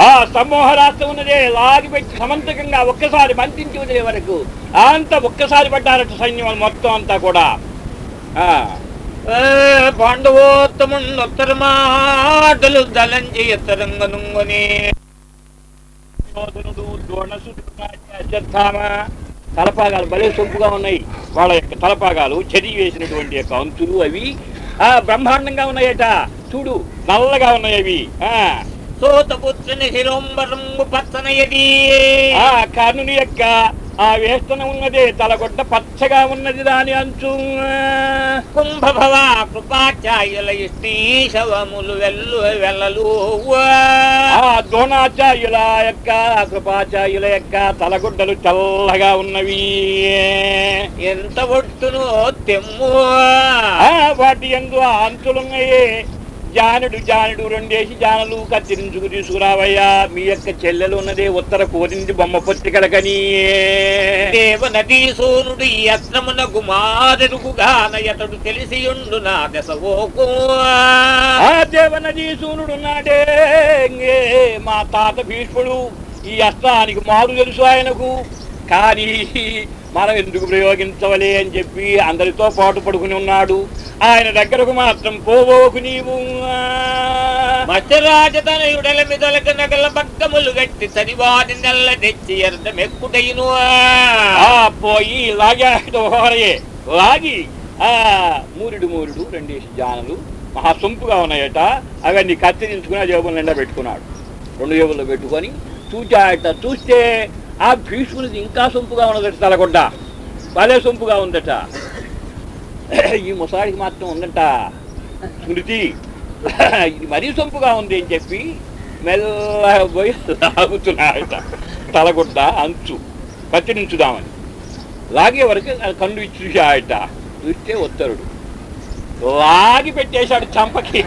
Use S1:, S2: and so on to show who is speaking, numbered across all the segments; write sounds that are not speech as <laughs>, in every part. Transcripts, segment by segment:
S1: ఆ సమ్మోహ రాష్ట్రం ఉన్నదే లాగిపెట్టి సమంతకంగా ఒక్కసారి మంతించి వదిలే వరకు అంత ఒక్కసారి పడ్డారట సైన్యం మొత్తం అంతా కూడా. ఆ.
S2: పాండవోత్తముండు ఉత్తర మాటలు దలంచి ఎత్తరంగనుంగుని.
S1: అశ్వత్థామ తలపాగాలు భలే సొంపుగా ఉన్నాయి. వాళ్ళ యొక్క తలపాగాలు చదివి వేసినటువంటి యొక్క అంచులు అవి. ఆ బ్రహ్మాండంగా ఉన్నాయట. చూడు నల్లగా ఉన్నాయి అవి. ఆ.
S2: సోతపుత్రుని శిరోంబరంగు పచ్చనయది
S1: ఆ కర్ణుని యొక్క ఆ వేస్తన ఉన్నదే తలగొడ్డ పచ్చగా ఉన్నది దాని అంచు.
S2: కుంభభవ కృపాచార్యుల ఇష్టీశవములు వెల్లు వెల్లలు.
S1: ఆ ద్రోణాచార్యుల యొక్క కృపాచార్యుల యొక్క తలగొడ్డలు చల్లగా ఉన్నవి.
S2: ఎంత ఒట్టును తెమ్ము.
S1: వాటి ఎందు అంచులున్నాయి. జానుడు జానుడు రెండేసి జానలు కత్తిరించుకు తీసుకురావయ్యా. మీ యొక్క చెల్లెలు ఉన్నదే ఉత్తర కోరింది బొమ్మ పొత్తికడకని
S2: దేవ నటీ సూర్యుడు ఈ యత్నమున కుమారుడుగాన ఎతడు తెలిసియుండు నా దశవోకు
S1: ఆ దేవనది సూర్యుడు నాడే మా తాత భీష్ముడు ఈ అస్త్రానికి మారు తెలుసు ఆయనకు. కానీ మనం ఎందుకు ప్రయోగించవలే అని చెప్పి అందరితో పాటు పడుకుని ఉన్నాడు. ఆయన దగ్గరకు మాత్రం పోవోకు నీవు.
S2: మత్స్యరాజతనయుడల మిదలక నగల బగ్గములు గట్టి తనివాని నెల్ల తెచ్చి ఎర్దమెక్కుటైను
S1: ఆ. పోయి లాగాడు లాగి. ఆ మూరుడు మూరుడు రెండేసి జానలు. మహా సొంపుగా ఉన్నాయట. అవన్నీ కత్తిరించుకుని ఆ జేబులు నిండా పెట్టుకున్నాడు. రెండు జేబుల్లో పెట్టుకొని చూచాయట చూస్తే ఆ భీష్మునిది ఇంకా సొంపుగా ఉన్నదట తలకొండ భలే సొంపుగా ఉందట. ఈ ముసాడికి మాత్రం ఉందట. స్మృతి ఇది మరీ సొంపుగా ఉంది అని చెప్పి మెల్లగా పోయి లాగుతున్నాడట తలగొడ్డ అంచు పచ్చడించుదామని లాగే వరకు కళ్ళు ఇచ్చి చూస్తే ఉత్తరుడు. లాగి పెట్టేశాడు చంపకి.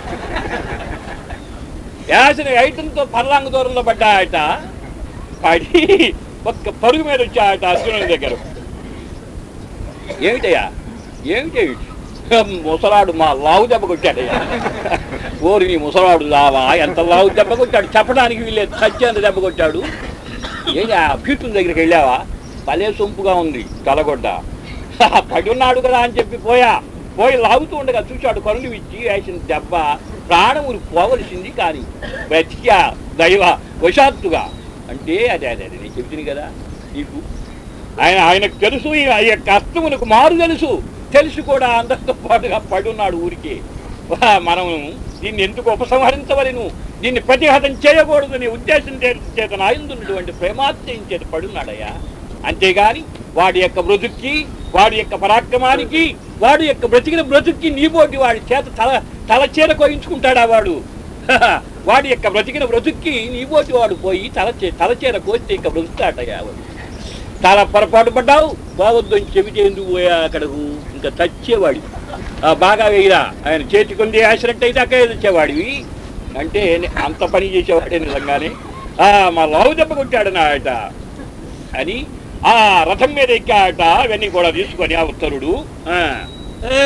S1: వేసిన ఐటంతో పర్లాంగ దూరంలో పడ్డాయట. పడి ఒక్క పరుగు మీద వచ్చాయట అర్జునుడి దగ్గర. ఏమిటయ్యా? ఏమిటి? ముసలాడు మా లావు దెబ్బ కొట్టాడయ్యా ఓరి నీ ముసలాడు లావా? ఎంత లావు దెబ్బ కొట్టాడు చెప్పడానికి వీళ్ళే సత్యంత దెబ్బ కొట్టాడు ఏంటి ఆ దగ్గరికి వెళ్ళావా? భలే సొంపుగా ఉంది తలగొడ్డ. పడి ఉన్నాడు కదా అని చెప్పి పోయా. పోయి లాగుతూ ఉండగా చూశాడు కరులు ఇచ్చి వేసిన దెబ్బ ప్రాణములు పోవలసింది కానీ బ్రతికా దైవ వశాత్తుగా. అంటే అదే అదే అదే నేను చెప్తుంది కదా నీకు. ఆయన ఆయనకు తెలుసు ఈ ఆ యొక్క అస్తమునకు మారు తెలుసు. తెలిసి కూడా అందరితో పాటుగా పడున్నాడు ఊరికే. మనం దీన్ని ఎందుకు ఉపసంహరించవలను? దీన్ని ప్రతిహతం చేయకూడదని ఉద్దేశం చేత నాయందున్నటువంటి ప్రేమాత్యం చేత పడున్నాడయ్యా. అంతేగాని వాడి యొక్క బ్రతుక్కి వాడి యొక్క పరాక్రమానికి వాడి యొక్క బ్రతికిన బ్రతుక్కి నీబోటి వాడి చేత తల తల చీర కోయించుకుంటాడా వాడు? <laughs> వాడి యొక్క బ్రతికిన బ్రతుక్కి నీబోటి వాడు పోయి తల చే కోస్తే ఇంకా బ్రతుకుతాడయ్యా చాలా పొరపాటు పడ్డావు బాగొద్దు అని చెబితే ఎందుకు పోయా అక్కడకు? ఇంకా చచ్చేవాడి బాగా వేయరా. ఆయన చేతికొంది ఆశనట్టయితే అక్కడ అక్కడే తెచ్చేవాడివి అంటే అంత పని చేసేవాడే నిజంగానే. ఆ, మా లావు దెబ్బ కొట్టాడు ఆట. అని ఆ రథం మీద ఎక్కాట అవన్నీ కూడా తీసుకొని ఆ ఉత్తరుడు ఆ,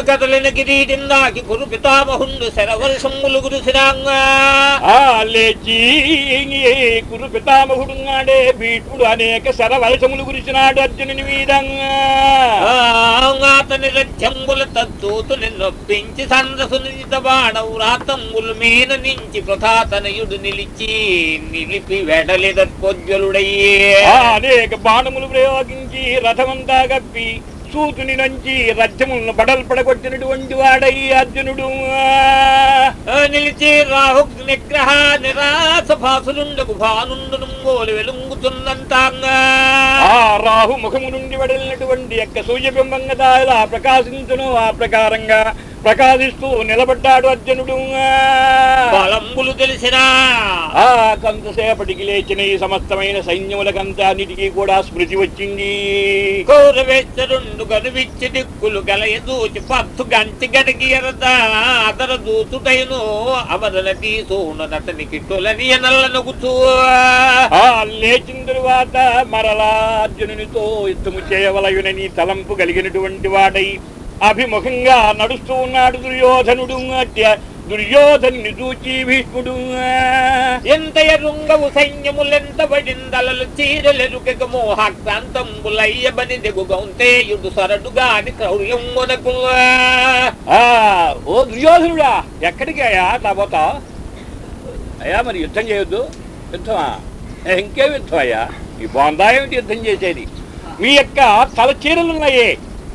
S2: కదలిన కిరీటిందాకి కురు పితామహుండు శరవర్షములు గురుసిరాంగా
S1: ఆ లేచి కురు పితామహుడున్నాడే భీష్ముడు అనేక శరవలసములు గురిసినాడు అర్జునుని మీదంగా
S2: అతని రథ్యంబుల తత్తూతుని నొప్పించి సందసునిత బాణవు రాతంబులు మీన నుంచి ప్రథాతనయుడు నిలిచి నిలిపి వెడలిదత్పోజ్వలుడయ్యే
S1: ఆ అనేక బాణములు ప్రయోగించి రథమంతా గప్పి సూతుని నుంచి రథ్యములను బడలు పడగొట్టినటువంటి వాడై అర్జునుడు.
S2: ఆ నిలిచి రాహు నిగ్రహ నిరాశ భాసులుండకు భానుండు నుంగోలు వెలుంగుతున్నంతాంగా.
S1: ఆ రాహు ముఖము నుండి వెడలినటువంటి యొక్క సూర్యబింబంగా దాలా ప్రకాశించును ఆ ప్రకారంగా. ప్రకాశిస్తూ నిలబడ్డాడు అర్జునుడు.
S2: బలంబులు తెలిసినా.
S1: ఆ కొంతసేపటికి లేచిన ఈ సమస్తమైన సైన్యములకంతాన్నిటికీ కూడా స్మృతి వచ్చింది.
S2: కౌరవేశ్వరుండు కనువిచ్చి దిక్కులు గలయ దూచి పత్తు గంచి గడికి ఎరద అదర దూతుడైను అవరల తీసూన నతనికి తొలని ఎనల్ల నొగుతూ.
S1: ఆ లేచిన తరువాత మరలా అర్జునునితో యుద్ధము చేయవలయునని తలంపు కలిగినటువంటి వాడై అభిముఖంగా నడుస్తూ ఉన్నాడు దుర్యోధనుడు అట్య. దుర్యోధను చూచి భీష్ముడు
S2: ఎంత ఎరుంగవు సైన్యములెంత పడిందలలు చీరలెరుకకు మోహాక్రాంతంబులయ్యబని దిగుగౌంతేయుడు సరడుగాని క్రౌర్యమునకు
S1: ఆ ఓ దుర్యోధనుడా ఎక్కడికి అయ్యా అట్లా అయ్యా మరి యుద్ధం చేయొద్దు. యుద్ధమా? ఇంకే ఇంకేం యుద్ధం అయ్యా? ఈ బాందా ఏమిటి యుద్ధం చేసేది? మీ యొక్క తల చీరలున్నాయే.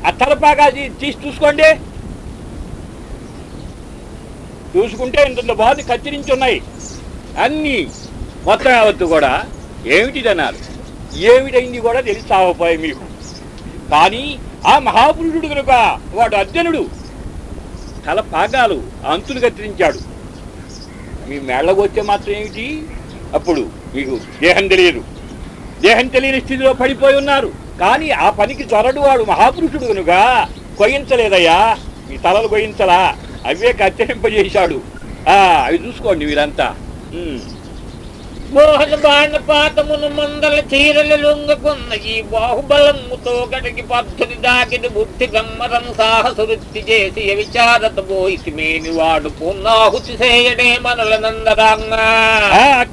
S1: ఆ తలపాగా తీసి చూసుకోండి. చూసుకుంటే ఇంత బాధ కత్తిరించి ఉన్నాయి. అన్నీ మొత్తం యావత్తు కూడా ఏమిటిదన్నారు? ఏమిటైంది కూడా తెలిసి సాగపోయాయి మీకు? కానీ ఆ మహాపురుషుడు కనుక వాడు అర్జునుడు. తల పాగాలు అంతులు కత్తిరించాడు. మీ మేళ్ళకు వచ్చే మాత్రం ఏమిటి? అప్పుడు మీకు దేహం తెలియదు. దేహం తెలియని స్థితిలో పడిపోయి ఉన్నారు. కానీ ఆ పనికి జరడువాడు వాడు మహాపురుషుడు కనుక కొయ్యించలేదయ్యా మీ తలలు కొయ్యించలా అవే కత్తిరింపజేశాడు. అవి చూసుకోండి వీరంతా.
S2: మోహన బాణ పాతమును మందల చీరలు లొంగకున్న ఈ బాహుబలముతో గడికి పద్ధతి దాకిని బుద్ధి గమ్మరం సాహసువృత్తి చేసి విచారత పోయితి మేని వాడు పున్నాహుతి చేయడే మనల నందరాంగా.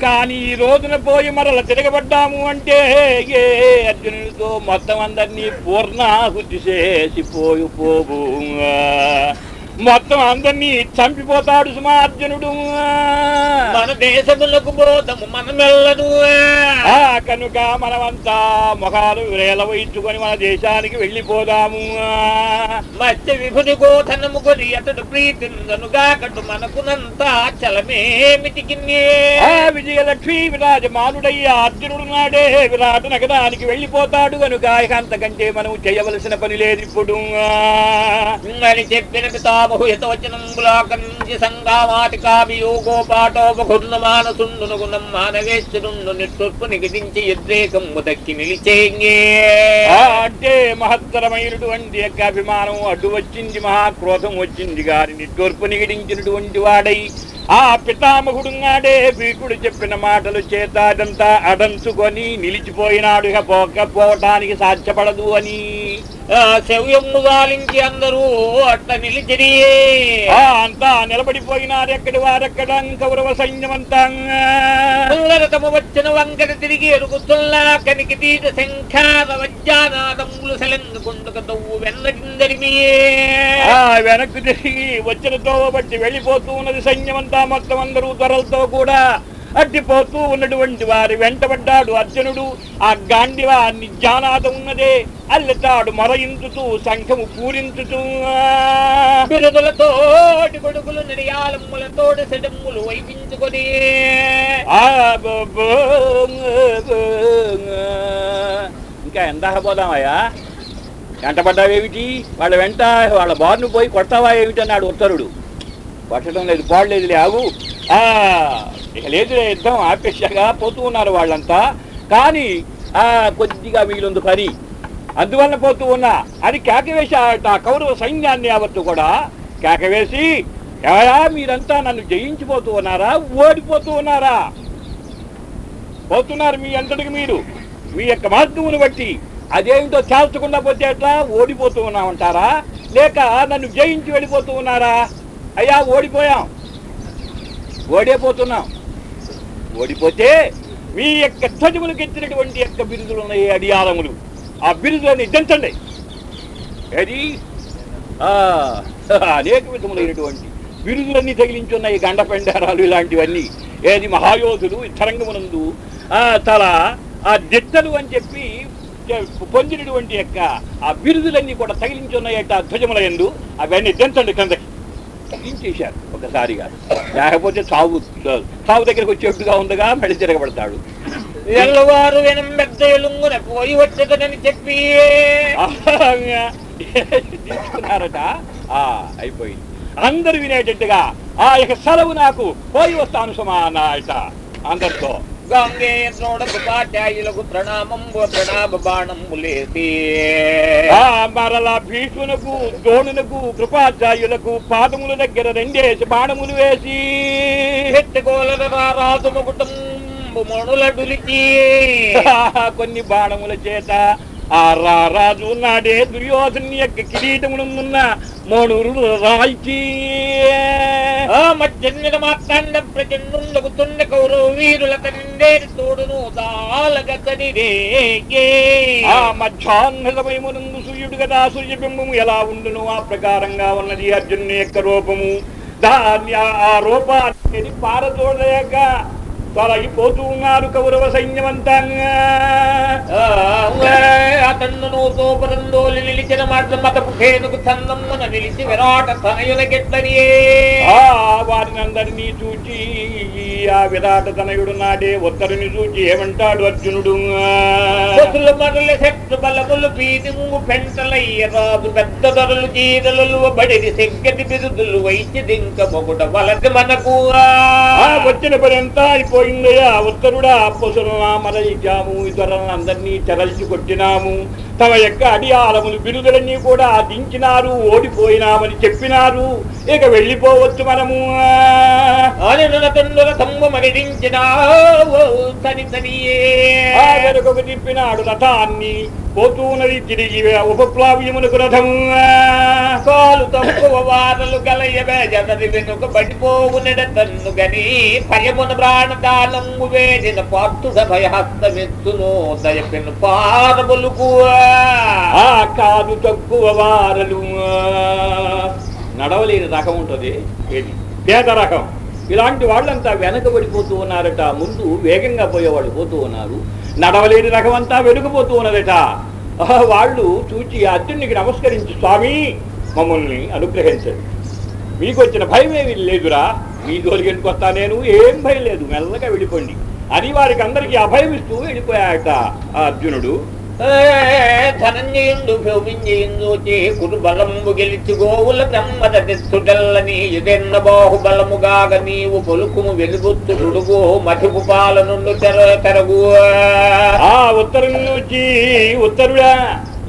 S1: కానీ ఈ రోజున పోయి మరల తిరగబడ్డాము అంటే ఏ అర్జునుడితో మొత్తం అందరినీ పూర్ణాహుతి చేసి పోయి పోవు మొత్తం అందరినీ చంపిపోతాడు సుమా అర్జునుడు
S2: మన దేశములకు బోధము మనమెల్లను
S1: ఆ కనుక మనమంతా ముఖాలు వేల వహించుకొని మన దేశానికి వెళ్ళిపోదాము.
S2: మత్స్య విభుని గోధనము కొని అతడు ప్రీతిందనుగా కటు మనకునంతా చలమేమిటికి
S1: ఆ విజయలక్ష్మి విరాజమానుడయ్య అర్జునుడు నాడే విరాట నగరానికి వెళ్ళిపోతాడు కనుక ఇక అంతకంటే మనం చేయవలసిన పని లేదు ఇప్పుడు.
S2: అని చెప్పిన హితవచనంబులాకరించి సంగామాటికాభియోగో పాటోపఘుర్ణ మానసుండును మానవేశ్వరుండు నిట్టూర్పు నిగదించి ఉద్రేకము దక్కి నిలిచేంగే
S1: అంటే మహత్తరమైనటువంటి యొక్క అభిమానం అడ్డు వచ్చింది మహాక్రోధం వచ్చింది గారి నిట్టూర్పు నిగిడించినటువంటి వాడై ఆ పితామహుడున్నాడే భీకుడు చెప్పిన మాటలు చేత అదంతా అడంచుకొని నిలిచిపోయినాడు ఇక పోకపోవటానికి సాధ్యపడదు అని.
S2: ఆ శవ్యము గాలించి అందరూ అట్ట నిలిచిరి.
S1: అంతా నిలబడిపోయినారు ఎక్కడి వారెక్కడ కౌరవ సైన్యమంతా.
S2: తమ వచ్చిన వంకర తిరిగి ఎరుగుతుల్లా కనికి తీట శంఖార వజ్జానాదములు సెలందుకుండుక తవ్వు వెన్నడిందరిమి
S1: వెనక్కు తిరిగి వచ్చిన తోవ బట్టి వెళ్ళిపోతూ ఉన్నది సైన్యమంతా మొత్తం అందరూ త్వరలతో కూడా అడ్డిపోతూ ఉన్నటువంటి వారి వెంటబడ్డాడు అర్జునుడు. ఆ గాండివా నిజానాదం ఉన్నదే. అల్లెతాడు మొరయించుతూ శంఖము పూరించుతూ
S2: బిరుదులతోటి కొడుకులు నిడియాలమ్ములతోటి సెడమ్ములు వైపించుకొని
S1: ఇంకా ఎంత పోదామయ్యా? వెంటబడ్డావేమిటి వాళ్ళ వెంట వాళ్ళ బారును పోయి కొడతావా ఏమిటి అన్నాడు ఉత్తరుడు. కొట్టడం లేదు పాడలేదు లేవు ఆ ఇక లేదు యుద్ధం ఆపేక్షగా పోతూ ఉన్నారు వాళ్ళంతా. కానీ ఆ కొద్దిగా వీలుంది పని. అందువల్ల పోతూ ఉన్నా అని కేకవేశాట ఆ కౌరవ సైన్యాన్ని యావత్తు కూడా. కేకవేసి ఎవరా మీరంతా నన్ను జయించిపోతూ ఉన్నారా? ఓడిపోతూ ఉన్నారా? పోతున్నారు మీ అంతటికి మీరు. మీ యొక్క మార్గమును బట్టి అదేమిటో తేల్చకుండా పోతే ఎట్లా? ఓడిపోతూ ఉన్నామంటారా? లేక నన్ను జయించి వెళ్ళిపోతూ ఉన్నారా? అయ్యా ఓడిపోయాం. ఓడిపోతున్నాం. ఓడిపోతే మీ యొక్క ధ్వజములకు ఎత్తినటువంటి యొక్క బిరుదులు ఉన్నాయి అడియాలములు ఆ బిరుదులని దంచండి. ఏది? ఆ, అనేక విధములైనటువంటి బిరుదులన్నీ తగిలించున్నాయి గండపెండారాలు ఇలాంటివన్నీ. ఏది? మహాయోధులు తరంగమునందు. ఆ తల ఆ దిట్టలు అని చెప్పి పొందినటువంటి యొక్క ఆ బిరుదులన్నీ కూడా తగిలించున్నాయట ధ్వజముల ఎందు. అవన్నీ దించండి కిందకి తగ్గించేశారు ఒకసారిగా లేకపోతే చావు చావు దగ్గరకు వచ్చేట్టుగా ఉందగా మళ్ళీ తిరగబడతాడు.
S2: ఎల్లవారు వెనం పెద్ద ఎలుంగున పోయి వచ్చేదనని చెప్పి.
S1: తీసుకున్నారట ఆ అయిపోయింది. అందరు వినేటట్టుగా ఆ యొక్క సెలవు నాకు పోయి వస్తాను సుమా అన్నాయట అందరితో.
S2: గంగేయ ద్రోడకు పాఠ్యాయులకు ప్రణామంబు ప్రణామ బాణంబులేసి
S1: ఆ మరల భీష్మునకు ద్రోణునకు కృపాచార్యులకు పాదముల దగ్గర రెండేసి బాణములు వేసి.
S2: ఎత్తుకోలర రాజు ముకుటంబు మణుల డులిచి
S1: కొన్ని బాణముల చేత ఆ రా రాజు నాడే దుర్యోధను యొక్క కిరీటమునున్న మూడు రాల్చి
S2: ఆ మాట్లాడిన ప్రచండుండగుతుండ కౌరవ వీరుల తండేరి తోడును దాలగతనిరే
S1: ఆ మధ్యాహ్నమయమునందు సూర్యుడు కదా సూర్యబింబము ఎలా ఉండును? ఆ ప్రకారంగా ఉన్నది అర్జునుని యొక్క రూపము. దాన్ని ఆ- ఆ రూపాన్ని పారదోడలేక తొలగిపోతూ ఉన్నారు కౌరవ సైన్యమంతా
S2: అతన్నును నిలిచిన మాట మతపు ఖేనుకు చందమ్మున నిలిచి విరాట తనయుల గిట్లనియే
S1: ఆ వారినందరినీ చూచి ఆ విరాట తనయుడు నాడే ఉత్తరుని చూచి ఏమంటాడు అర్జునుడు?
S2: పొతులు మరుల శక్తు బలములు పీదింగు పెంటలయ్య రాజు పెద్ద ధరలు చీరలు బడిది సెగ్గటి బిరుదులు వైద్య దింక మొగుట వలసి మనకు
S1: వచ్చిన పని అంతా అయిపోయిందయ్యా ఉత్తరుడా పొసులనా మరలిచాము ఇతరులను అందరినీ చెరల్చి కొట్టినాము. తమ యొక్క అడియాలములు బిరుదులన్నీ కూడా దించినారు ఓడిపోయినామని చెప్పినారు. ఇక వెళ్ళిపోవచ్చు మనము. వెనుకకు తిప్పినాడు రథాన్ని పోతూనది తిరిగి ఉపప్లావ్యమునకు రథము
S2: కాలు తక్కువ వారలు గలయవే జనది వెనుక పడిపోవునడ తన్ను గని భయమున ప్రాణదానము వేడిన పార్తు భయహస్తమెత్తును దయపెను పారబులుకు
S1: ఆ కాదు తక్కువ వారలు. నడవలేని రకం ఉంటుంది. ఏది? పేద రకం. ఇలాంటి వాళ్ళంతా వెనకబడిపోతూ ఉన్నారట. ముందు వేగంగా పోయేవాళ్ళు పోతూ ఉన్నారు. నడవలేని రకం అంతా వెనుకపోతూ ఉన్నదట. వాళ్ళు చూచి ఆ నమస్కరించి స్వామి మమ్మల్ని అనుగ్రహించండి. మీకు వచ్చిన భయం ఏమీ లేదురా. మీ జోలికి వెళ్ళిపోతా నేను? ఏం భయం లేదు. మెల్లగా వెళ్ళిపోండి. అని వారికి అందరికీ అభయం ఇస్తూ వెళ్ళిపోయాట ఆ అర్జునుడు.
S2: ధనంజయుండు భూమింజయుండు చే బలము గెలిచి గోవుల బ్రహ్మద తెచ్చుటల్లని ఎదెన్న బాహుబలముగాగ నీవు పొలుకుము వెలుగుత్తుడుగు మధుపు పాలనుండు తెర తెరగు
S1: ఆ ఉత్తరం నుంచి ఉత్తరుడా.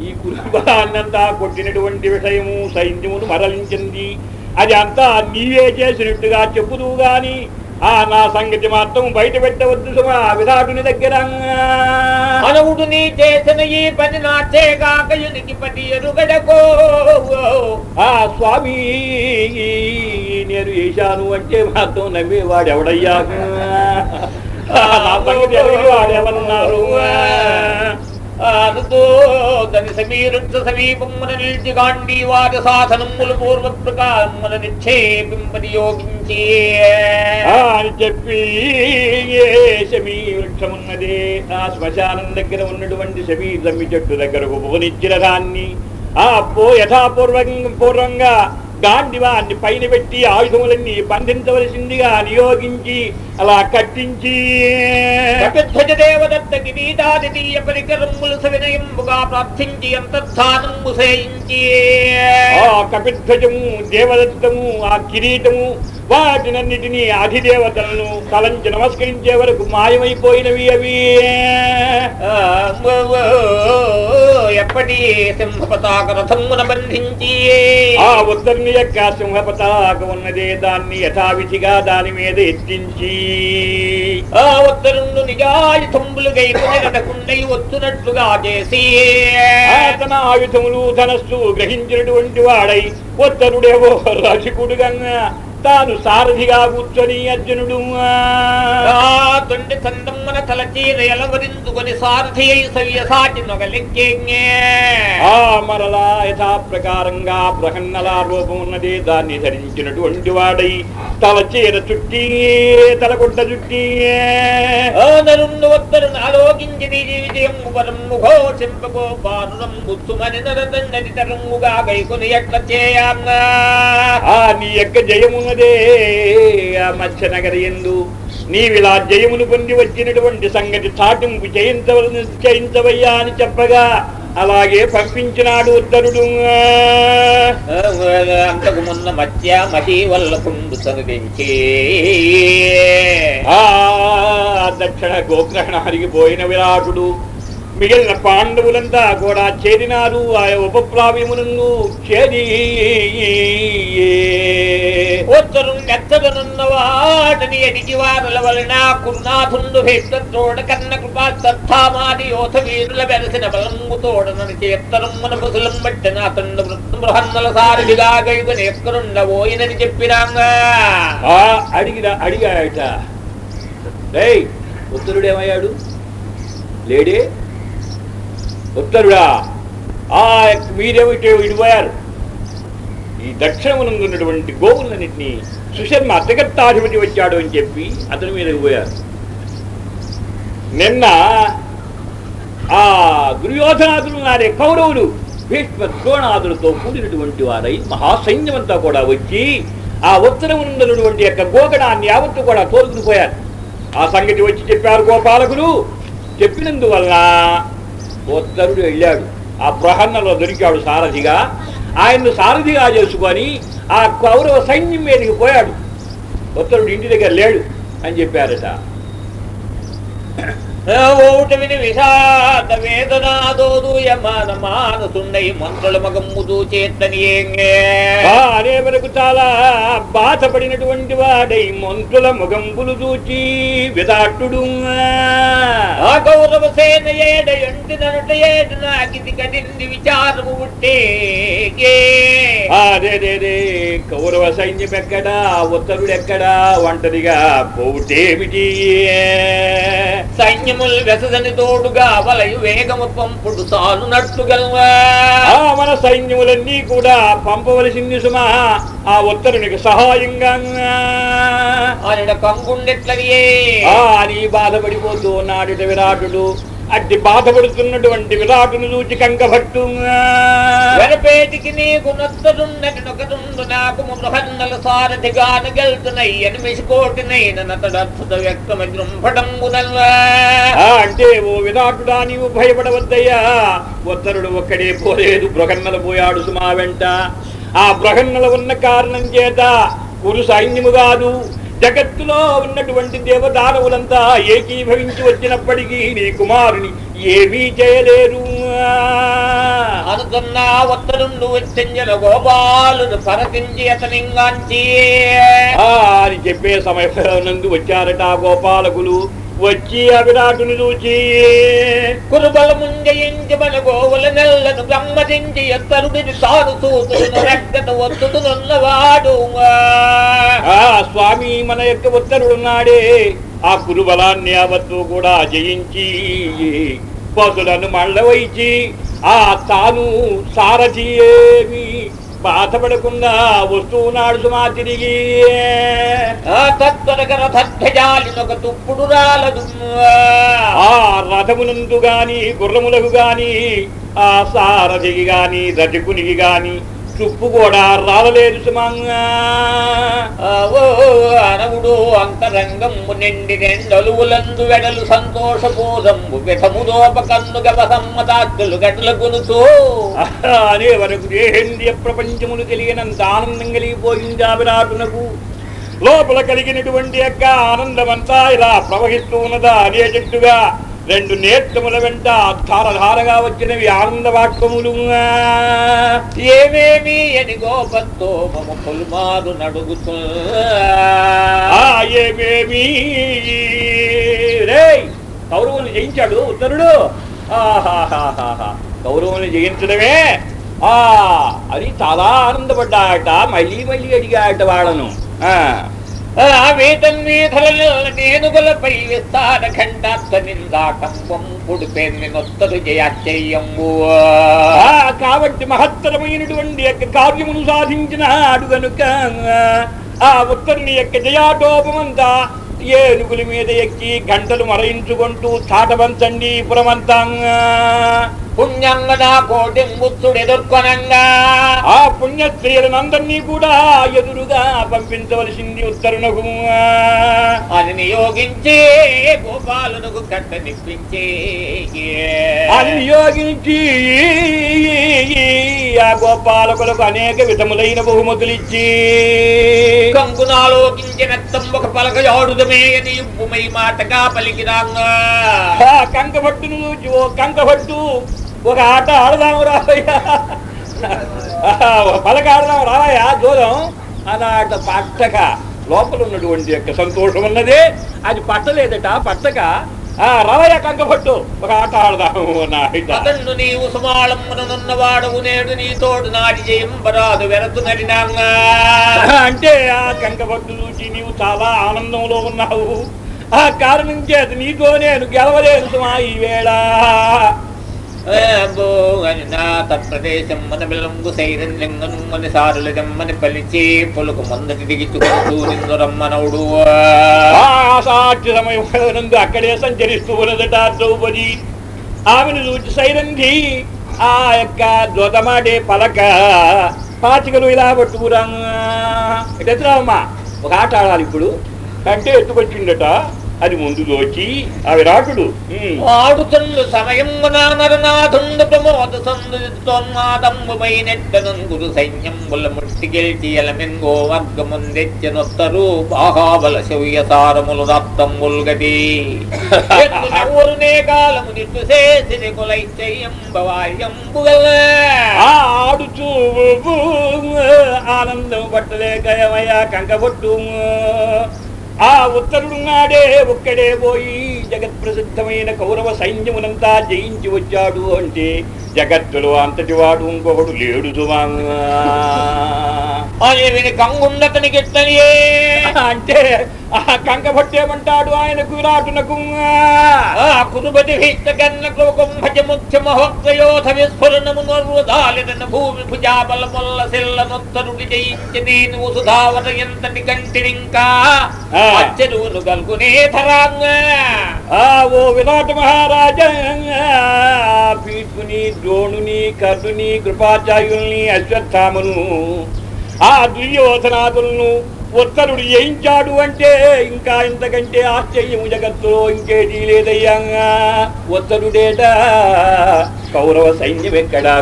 S1: ఈ కురుబాన్నంతా కొట్టినటువంటి విషయము సైన్యమును మరలించింది. అది అంతా నీవే చేసినట్టుగా చెప్పుదు గాని ఆ నా సంగతి మాత్రం బయట పెట్టవద్దు సుమా. విరాటుని దగ్గర
S2: అనవుడు నీ చేసిన ఈ పని నా చేగాకయునికి పది ఎరుగడకో.
S1: ఆ స్వామి నేను చేశాను అంటే మాత్రం నమ్మేవాడు ఎవడయ్యా నా సంగతి ఎరిగి వాడేమన్నారు?
S2: అనుతో దని సమీరుద్ధ సమీపమున నిలిచి గాంధీ వారి శాసనములు పూర్వ ప్రకారమున నిక్షేపింపది యోగించి
S1: అని చెప్పి ఏ శమీ వృక్షమున్నదే ఆ శ్మశానం దగ్గర ఉన్నటువంటి శమీ జమ్మి చెట్టు దగ్గరకు పోనిచ్చిన దాన్ని. ఆ పో యథాపూర్వం పూర్వంగా గాండివాన్ని పైన పెట్టి ఆయుధములన్నీ బంధించవలసిందిగా నియోగించి అలా కట్టించి.
S2: దేవదత్త కిరీటాదితీయ పరికరములు సవినయంబుగా ప్రార్థించి అంతర్ధానము సేయించి
S1: ఆ కపిధ్వజము దేవదత్తము ఆ కిరీటము వాటినన్నిటినీ అధిదేవతలను తలంచి నమస్కరించే వరకు మాయమైపోయినవి అవి.
S2: ఎప్పటి సింహ పతాక రథమున బంధించి?
S1: ఆ ఉత్తరుని యొక్క సింహపతాక ఉన్నదే దాన్ని యథావిధిగా దాని మీద ఎత్తించి.
S2: ఆ ఉత్తరుండు నిజాయుధంబులు గైకుని నడకుండై వచ్చునట్లుగా చేసి.
S1: తన ఆయుధములు ధనస్సు గ్రహించినటువంటి వాడై ఉత్తరుడేవో రసికుడుగా తాను సారథిగా కూర్చొని అర్జునుడు
S2: తొండి సందమ్మన తలచీర ఎలవరించుకొని సారథి అయి సవ్యసాటి నొగలెక్కే
S1: ఆ మరలా యథా ప్రకారంగా ప్రహన్నల రూపం ఉన్నది. దాన్ని ధరించినటువంటి వాడై తల చీర చుట్టి తలకొండ చుట్టి
S2: నరుండు ఒత్తరును ఆలోకించి నీ విజయం వరము ఘోషింపకో పారురం గుర్తుమని నరతండని తరంగుగా గైకొని ఎట్ల చేయాన్నా
S1: ఆ నీ యొక్క జయమున్నదే ఆ ఎందు నీవిలా జయమును పొంది వచ్చినటువంటి సంగతి చాటింపు చేయించవలసి చేయించవయ్యా అని చెప్పగా అలాగే పంపించినాడు ఉత్తరుడు.
S2: అంతకు మున్న మత్య మహీ వల్ల కుండు సనుదించి
S1: ఆ దక్షిణ గోగ్రహణానికి పోయిన విరాటుడు. మిగిలిన పాండవులంతా కూడా చేరినారు. ఆ ఉపప్లావ్యములను చేరి
S2: ఉత్తరు నెత్తదనున్న వాటిని ఎదిగివారుల వలన కురునాథుండు భేత్తోడ కన్న కృపా సత్తామాది యోధ వీరుల వెలసిన బలంగు తోడనని మన పసులం బట్టిన అతండు బృహన్నల సారథిగా గైదని ఎక్కడుండబోయినని చెప్పిరాంగా.
S1: ఆ అడిగిన అడిగాయట. ఉత్తరుడు ఏమయ్యాడు లేడే? ఉత్తరుడా ఆ మీరేమిటే విడిపోయారు ఈ దక్షిణమునందున్నటువంటి గోవులన్నింటినీ సుశర్మ అత్తగత్తాధిపతి వచ్చాడు అని చెప్పి అతని మీదకి పోయారు. నిన్న ఆ దుర్యోధనాథులు నారే కౌరవులు భీష్మ ద్రోణాదులతో కూడినటువంటి వారై మహాసైన్యమంతా కూడా వచ్చి ఆ ఉత్తరమునందున్నటువంటి యొక్క గోగడాన్ని యావత్తు కూడా తోలుకుని పోయారు. ఆ సంగతి వచ్చి చెప్పారు గోపాలకులు. చెప్పినందువల్ల ఉత్తరుడు వెళ్ళాడు. ఆ ప్రహన్నలో దొరికాడు సారథిగా. ఆయన్ను సారథిగా చేసుకొని ఆ కౌరవ సైన్యం మీదకి పోయాడు. ఉత్తరుడు ఇంటి దగ్గర లేడు అని చెప్పారట.
S2: ఓట విని విషాద వేదనాదోదు యమాన మానసుండై మంత్రుల మగమ్ముదు చేతని
S1: ఆ అనే వరకు చాలా బాధపడినటువంటి వాడై మంత్రుల ముగంబులు చూచి విదాట్టుడు
S2: ఆ కౌరవ సేన ఏడ ఎంటి ననుట ఏడు నాకిది కడింది విచారము ఉట్టే
S1: అదే రే కౌరవ సైన్యం ఎక్కడా ఉత్తరుడు ఎక్కడా ఒంటరిగా పోవుటేమిటి?
S2: సైన్యములు వెసదని తోడుగా వలయు వేగము పంపుడు సాను నట్టుగల్వా
S1: ఆ మన సైన్యములన్నీ కూడా పంపవలసింది సుమా ఆ ఉత్తరునికి సహాయంగా.
S2: ఆయన కంగుండెట్లనియే
S1: అని బాధపడిపోతూ ఉన్నాడు విరాటుడు అట్టి బాధపడుతున్నటువంటి విరాటును చూచి కంకభట్టు
S2: వెనపేటికి నీకు నొత్తరున్నటి నొకరుండు నాకు మృహన్నల సారథిగాన గెలుతున్నయ్యని మిసికోటినైన నతడు అద్భుత వ్యక్తమ జృంభడంబునల్వా
S1: ఆ, అంటే ఓ విరాటుడా నీవు భయపడవద్దయ్యా. ఉత్తరుడు ఒక్కడే పోలేదు బృహన్నల పోయాడు సుమా వెంట. ఆ బృహన్నల ఉన్న కారణం చేత కురు సైన్యము కాదు. జగత్తులో ఉన్నటువంటి దేవదానవులంతా ఏకీభవించి వచ్చినప్పటికీ నీ కుమారుని ఏమీ చేయలేరు.
S2: అనుకున్న ఒత్తరుండు వచ్చంజల గోపాలుడు పరకించి అతనింగాంచి
S1: అని చెప్పే సమయంలో వచ్చారట గోపాలకులు. వచ్చి ఆ విరాటుని చూచి
S2: కురుబలముంజయించి మన గోవుల నెల్లను బ్రహ్మదించి ఎత్తరుడిని తాను రెక్కత ఒత్తుతున్నవాడు
S1: ఆ స్వామి మన యొక్క ఉత్తరుడున్నాడే ఆ కురుబలాన్ని యావత్తు కూడా జయించి పదులను మళ్ళవైచి ఆ తాను సారథి ఏమి బాధపడకుండా వస్తున్నాడు సుమా తిరిగి.
S2: ఆ తత్వరగర తద్భజాలినొక తుప్పుడు రాలదు
S1: ఆ రథమునందు గాని గుర్రములకు గాని ఆ సారథికి గాని రథకునికి గాని చుప్పు కూడా రాలలేదు సుమంగా
S2: అనవుడు అంతరంగము నిండి రెండలువులందు వెడలు సంతోషపోదంబు విధముదోప కన్ను గవ సమ్మతాత్తులు గట్ల గునుచు
S1: అనే వరకు దేహేంద్రియ ప్రపంచములు తెలియనంత ఆనందం కలిగిపోయింది ఆ విరాటునకు లోపల కలిగినటువంటి యొక్క ఆనందమంతా ఇలా ప్రవహిస్తూ ఉన్నదా అనేటట్టుగా రెండు నేత్రముల వెంట ధారధారగా వచ్చినవి ఆనంద వాక్యములు
S2: ఏమేమి అని గోపత్తో మమ పుల్మారు నడుగుతూ.
S1: ఆ ఏమేమి? రేయ్ కౌరవుని జయించాడు ఉత్తరుడు. కౌరవుని జయించడమే. ఆ అది చాలా ఆనందపడ్డాట మళ్ళీ మళ్ళీ అడిగాట వాళ్ళను. ఆ
S2: ఆ వేతన్మీధలలో నేనుగులపై విస్తార ఖండాత్త నిందాకంబం పుడిపేన్ని నొత్తరు
S1: కాబట్టి మహత్తరమైనటువంటి యొక్క కార్యమును సాధించినాడు గనుక ఆ ఉత్తరుని యొక్క జయాటోపమంతా ఏనుగుల మీద ఎక్కి గంటలు మరయించుకుంటూ చాటవంచండి పురమంతా.
S2: పుణ్యంగ నా కోటి ముత్తుడు ఎదుర్కొనంగా.
S1: ఆ పుణ్య స్త్రీలనందరినీ కూడా ఎదురుగా పంపించవలసింది ఉత్తరునకు
S2: అని నియోగించి గోపాలునకు కట్ట నిప్పించి
S1: అది నియోగించి ఆ గోపాలకులకు అనేక విధములైన బహుమతులు ఇచ్చి
S2: కంకునాలోకించిన పలకయాడుదమే అని ఉప్పుమై మాటగా పలికిరాంగా
S1: కంకభట్టును కంకభట్టు ఒక ఆట ఆడదాము రావయ్యా. పలక ఆడదాం రావయ్యా దూరం అన్న ఆట పట్టక. లోపల ఉన్నటువంటి యొక్క సంతోషం ఉన్నదే అది పట్టలేదట పట్టక. ఆ రవయ కంకపట్టు ఒక ఆట ఆడదాము
S2: నీవు సుమాళమ్మనున్నవాడవు నేడు నీ తోడు నాటి జయంబరాదు వెరతు నడినాంగా
S1: అంటే ఆ కంకపట్టు చూసి నీవు చాలా ఆనందంలో ఉన్నావు. ఆ కారణం చేత నీతో నేను గెలవలేను సుమా ఈ వేళ.
S2: ప్రదేశం మన బిల్లంగు సైరంజంగను మన సారుల జమ్మని పలిచి పొలుకు మొందటి దిగిచుకుంటూ నిన్ను రమ్మనవుడు
S1: ఆ సాక్షి సమయం అక్కడే సంచరిస్తూ ఉన్నదట ద్రౌపది ఆమెను చూచి సైరంధి ఆ యొక్క ధ్వతమాడే పలక పాచికలు ఇలా పట్టుకురా ఎదురామ్మా ఒక ఆట ఆడాలి ఇప్పుడు కంటే ఎత్తుకొచ్చిండట అది ముందు దోచి ఆ విరాటుడు.
S2: ఆడుతుళ్ళు సమయం నరనాథుండు ప్రమోద ఎలమెంగో వర్గముందెచ్చనొత్తరు. బాహాబల శౌర్య సారములు రక్తంబుల్ గది ఊరునే <laughs> కాలము నిట్టు చేసి కులైత్యంబవార్యంబుగల
S1: ఆ ఆడుచూ ఆనందం పట్టలేకయమయ్యా కంకబొట్టు. ఆ ఉత్తరుడున్నాడే ఒక్కడే పోయి జగత్ ప్రసిద్ధమైన కౌరవ సైన్యమునంతా జయించి వచ్చాడు అంటే జగత్తులో అంతటి వాడు ఇంకొకడు లేడు
S2: అని కంగుండతని గిట్టనియే
S1: అంటే ఆ కంకబొట్టేమంటాడు ఆయనకు విరాటునకు
S2: ఆ కురుబతి భీష్టగన్న కుంభజ ముఖ్య మహోక్తయోధ విస్ఫురణము నర్వదాలిన భూమి భుజాబల మొల్ల సిల్ల నొత్తరుడి జయించి నేను సుధావర ఎంతటి గంటిరింకా
S1: ఆ.
S2: అచ్చరువును గల్గునే ధరాంగా.
S1: ఓ విరాట మహారాజా. భీష్ముని ద్రోణుని కర్ణుని కృపాచార్యుల్ని అశ్వత్థామను ఆ దుర్యోధనాదులను ఉత్తరుడు జయించాడు అంటే ఇంకా ఇంతకంటే ఆశ్చర్యము జగత్తులో ఇంకేదీ లేదయ్యా? ఉత్తరుడేట కౌరవ సైన్యం ఎక్కడా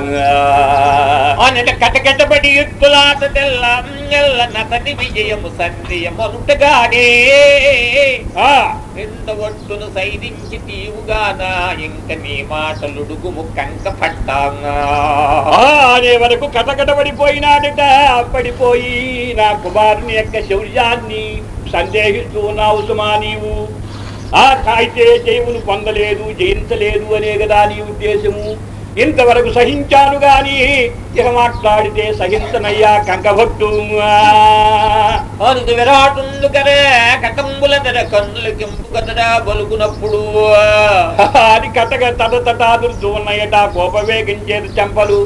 S2: అనట కటకటబడి యుద్ధులాట తెల్ల ఎల్ల నతని విజయము సంధ్యమనుటగానే
S1: ఆ.
S2: ఎంత ఒట్టును సైరించి తీవుగానా ఇంక నీ మాటలుడుగుము కంక పట్టాంగా.
S1: అనే వరకు కటకటపడిపోయినాడట పడిపోయి నా కుమారుని యొక్క శౌర్యాన్ని సందేహిస్తూ ఉన్నావు సుమా నీవు. ఆ అయితే జయమును పొందలేదు జయించలేదు అనే కదా నీ ఉద్దేశము. ఇంతవరకు సహించాను గాని ఇక మాట్లాడితే సహించనయ్యా కంకభట్టు
S2: అందు విరాటుండు కరే కటంబుల తెర కన్నుల కెంపు కదరా బలుకునప్పుడు.
S1: అది కట్టగా తట తటాదురుతూ ఉన్నాయట కోపవేగించేది చెంపలు.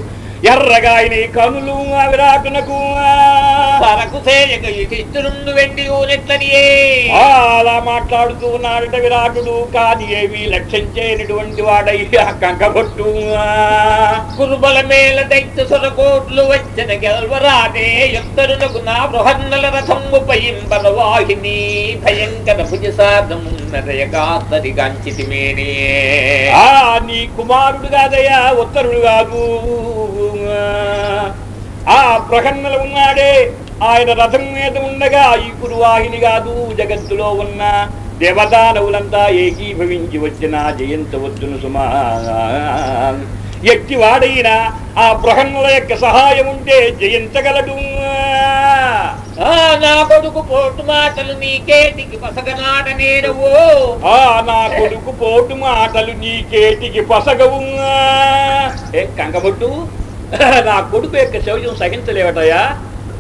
S1: ఎర్రగా ఆయన కనులు
S2: సేయక యుధిష్ఠురుండు వెండి ఊనెట్లనియే
S1: అలా మాట్లాడుతూ ఉన్నాడట విరాటుడు కాని ఏవి లక్ష్యం చేయనటువంటి వాడై కంకబొట్టు
S2: కురుబల మేల దైత్య సొరకోట్లు వచ్చిన గెల్వరాదే యుద్ధరునకు నా బృహన్నల రథంబు పయింబల వాహిని భయంకర
S1: ఆ నీ కుమారుడు కాదయ్యా ఉత్తరుడు కాదు. ఆ ప్రకన్నలు ఉన్నాడే. ఆయన రథం మీద ఉండగా ఈ కురువాహిని కాదు జగత్తులో ఉన్న దేవదానవులంతా ఏకీభవించి వచ్చిన జయంతవద్దును సుమా. ఎట్టి వాడైనా ఆ బృహన్నుల యొక్క సహాయం ఉంటే జయించగలడు
S2: ఆ నా కొడుకు పోటు మాటలు నీకేటికి పసగనాట నేరవు
S1: ఆ నా కొడుకు పోటు మాటలు నీకేటికి పసగవు ఏ కంకబొట్టు? <laughs> నా కొడుకు యొక్క శౌర్యం సహించలేవటయా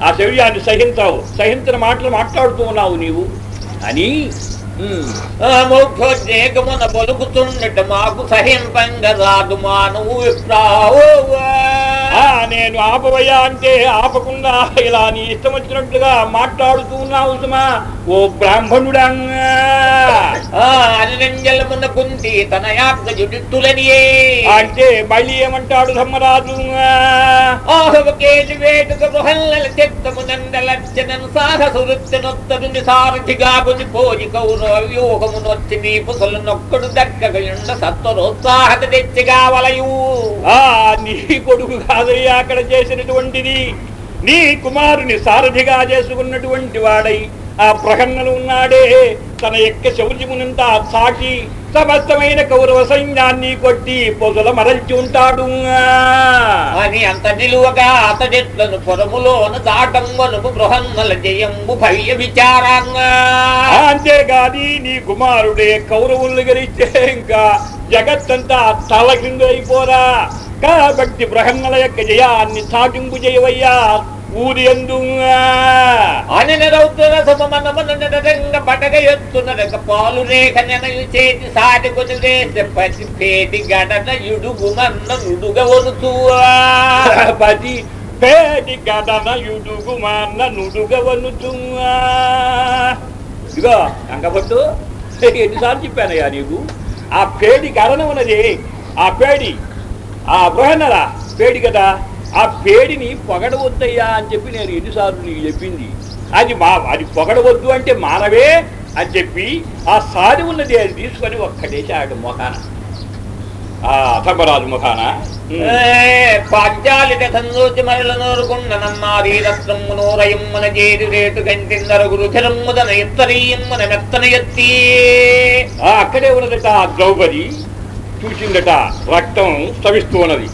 S1: ఆ శౌర్యాన్ని సహించావు. సహించిన మాటలు మాట్లాడుతూ ఉన్నావు నీవు. అని ఉమ్,
S2: ఆ మాకు సహింపంగా రాదు మానవు విప్రావు
S1: నేను ఆపవయ్యా అంటే ఆపకుండా ఇలా నీ ఇష్టం వచ్చినట్లుగా మాట్లాడుతూ ఉన్నావు సుమా. ఓ బ్రాహ్మణుడా. అంటే మళ్ళీ ఏమంటాడు ధర్మరాజు?
S2: సారథిగా వలయు.
S1: ఆ నీ కొడుకు కాదయ్యా అక్కడ చేసినటువంటిది. నీ కుమారుని సారథిగా చేసుకున్నటువంటి వాడై ఆ ప్రహన్నలు ఉన్నాడే. తన యొక్క శౌర్యమునంతా సాటి సమస్తమైన కౌరవ సైన్యాన్ని కొట్టి పొగల మరల్చి ఉంటాడు
S2: అని అంత నిలువగా అతడిట్లను పొరములోన దాటంగనుకు బృహన్నల జయంబు భవ్య విచారంగా.
S1: అంతేగాని నీ కుమారుడే కౌరవుల్ని గెలిస్తే ఇంకా జగత్తంతా తల కింద అయిపోరా కాబట్టి బ్రహ్మల యొక్క జయాన్ని సాటింపు చేయవయ్యా.
S2: పాలు రేఖ నెనయు చేతి సాటి పసి పేటి గడన యుడుగుమన్న నుడుగ వరుతూ
S1: పది పేటి గడన యుడుగు మాన్న నుడుగవనుతు ఇదిగో అంకపట్టు ఎన్నిసార్లు చెప్పానయ్యా నీకు? ఆ పేడి గడన ఉన్నది ఆ పేడి ఆ బృహన్నర పేడి కదా? ఆ పేడిని పొగడవద్దయ్యా అని చెప్పి నేను ఎన్నిసార్లు నీకు చెప్పింది. అది మా అది పొగడవద్దు అంటే మానవే అని చెప్పి ఆ సారి ఉన్నది అది తీసుకొని ఒక్కటేసాడు మొఖాన. ఆ ధర్మరాజు ముఖాన.
S2: సందోచి మరల నోరయమ్మన చేరి రేటు ఎత్తరీయమ్మన మెత్తన ఎత్తి
S1: అక్కడే ఉన్నదట ఆ ద్రౌపది. చూసిందట రక్తం స్రవిస్తూ ఉన్నది.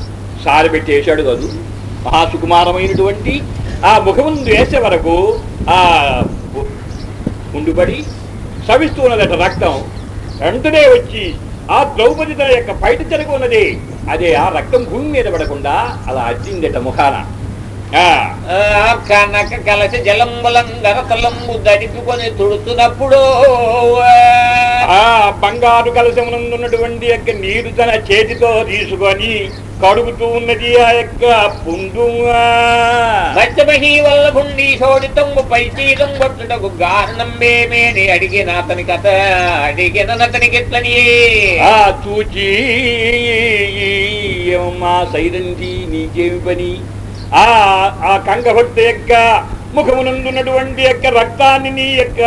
S1: సారి పెట్టేశాడు కాదు. మహాసుకుమారమైనటువంటి ఆ ముఖముందు వేసే వరకు ఆ ఉండుబడి సవిస్తూ ఉన్నదట రక్తం. వెంటనే వచ్చి ఆ ద్రౌపది తన యొక్క బయట చెరకు ఉన్నది. అదే ఆ రక్తం భూమి మీద పడకుండా అలా అద్దిందట ముఖాన.
S2: కనక కలసి జలంబులంగర తలంబు దడిపుకొని తుడుతున్నప్పుడు
S1: ఆ. బంగారు కలశమునందున్నటువంటి యొక్క నీరు తన చేతితో తీసుకొని కడుగుతూ ఉన్నది ఆ యొక్క పుండు
S2: మధ్యమహి వల్ల గుండి శోడితంబు పైచీతం కొట్టుటకు కారణం మేమేని అడిగిన అతని కథ అడిగిన అతనికి ఎట్లని
S1: ఆ చూచి మా సైరంజి నీకేమి పని? ఆ ఆ కంగభట్టు యొక్క ముఖమునందున్నటువంటి యొక్క రక్తాన్ని నీ యొక్క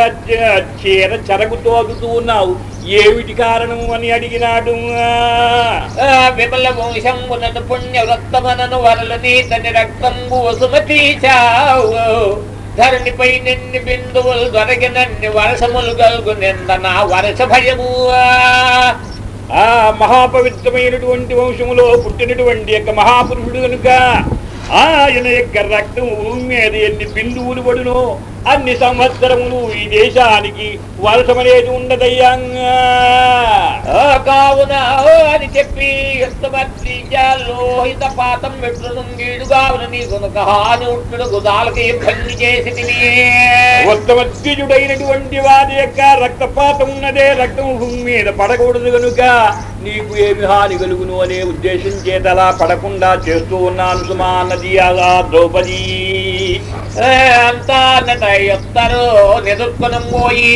S1: చీర చెరగుతో అదుతూ ఉన్నావు. ఏమిటి కారణము అని అడిగినాడు?
S2: ఆ విమల వంశంబునను పుణ్య వృత్తమనను రక్తంబు చావు ధరణిపై నిన్ని బిందువులు దొరకినన్ని వర్షములు గల్గు నిందన వర్ష భయము.
S1: ఆ మహాపవిత్రమైనటువంటి వంశములో పుట్టినటువంటి యొక్క మహాపురుషుడు కనుక ఆయన యొక్క రక్తం భూమి మీద ఎన్ని బిందువులు పడునో అన్ని సంవత్సరములు ఈ దేశానికి వర్షమనేది ఉండదయ్యా.
S2: కావున అని చెప్పి లోహిత పాతం పెట్టును గీడు కావున నీకు హాని ఉంటుడు గుదాలకి ఇబ్బంది చేసి
S1: ఉత్తమద్విజుడైనటువంటి వారి యొక్క రక్తపాతం ఉన్నదే రక్తం భూమి మీద పడకూడదు కనుక నీకు ఏమి హాని కలుగును అనే ఉద్దేశం చేత అలా పడకుండా చేస్తూ ఉన్నాను సుమా అన్నది అలా ద్రౌపది.
S2: అంతా అన్నట ఎత్తరు నిదుర్కొనం పోయి.